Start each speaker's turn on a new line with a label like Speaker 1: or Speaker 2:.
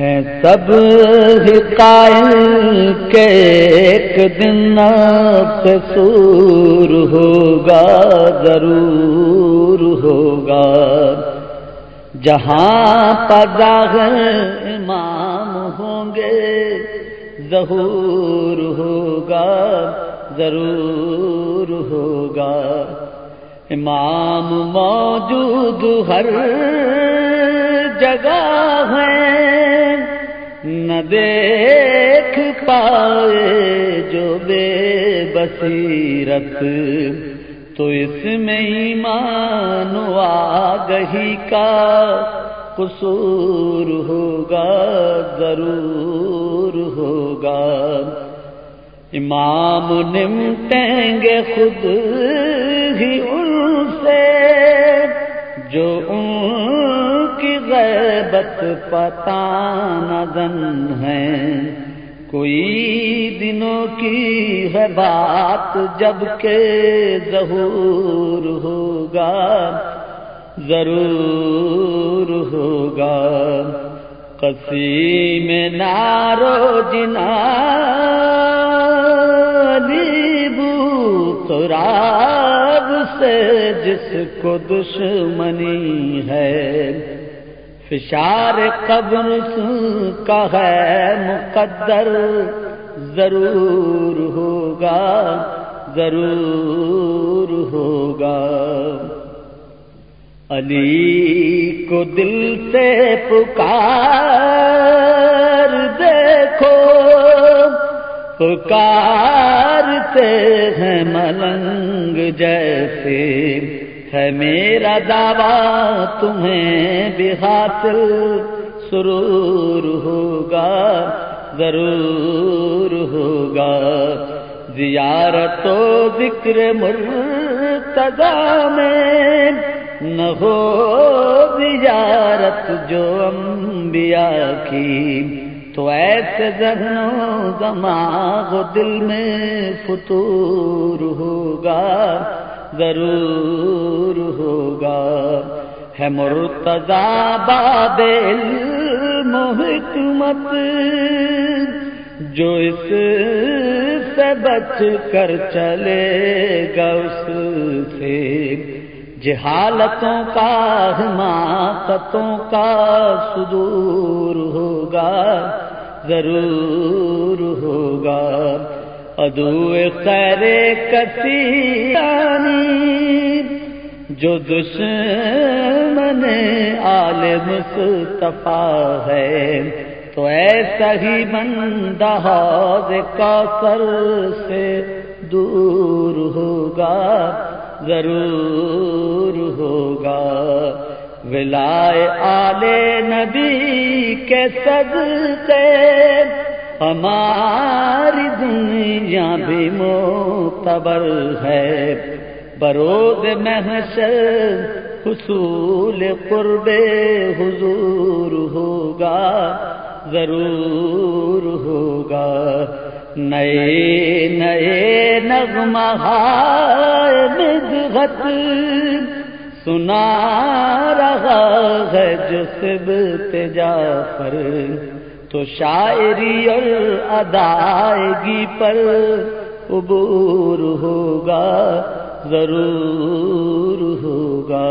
Speaker 1: ہے سب ہی قائل کے ایک دن سور ہوگا، ضرور ہوگا۔ جہاں پذاغر امام ہوں گے، ظہور ہوگا، ضرور ہوگا۔ امام موجود ہر جگہ ہے نہ دیکھ پائے جو بے بصیرت، تو اس میں ایمان آگہی کا قصور ہوگا، ضرور ہوگا۔ امام نمٹیں گے خود ہی ان سے، جو ان غیبت پتا نظن ہے۔ کوئی دنوں کی ہے بات جبکہ ظہور ہوگا، ضرور ہوگا۔ کسی میں نارو جنا تراب سے جس کو دشمنی ہے۔ فشار قبر کا ہے مقدر، ضرور ہوگا ضرور ہوگا۔ علی کو دل سے پکار دیکھو، پکارتے ہیں ملنگ جیسے۔ ہے میرا دعویٰ تمہیں بھی حاصل سرور ہوگا، ضرور ہوگا۔ زیارت و ذکر مرتضا میں نہ ہو زیارت جو انبیاء کی۔ تو ایسے ذہنوں دماغ دل میں فطور ہوگا۔ ضرور ہوگا۔ ہے مرتضا باد حکمت جو اس سے بچ کر چلے گا اس سے۔ جہالتوں کا حماقتوں کا صدور ہوگا، ضرور ہوگا۔ ادو خیر کسی جو دشمن عالم مصطفیٰ ہے۔ تو ایسا ہی بندہ کا سر سے دور ہوگا، ضرور ہوگا۔ ولائے آلے نبی کے صدقے ہماری دنیا بھی معتبر ہے۔ برود محشر حصول قرب حضور ہوگا، ضرور ہوگا۔ نئے نئے نغمہ مدغت سنا رہا ہے جو سب تجافر۔ تو شاعری اور ادائیگی پر عبور ہوگا ضرور ہوگا۔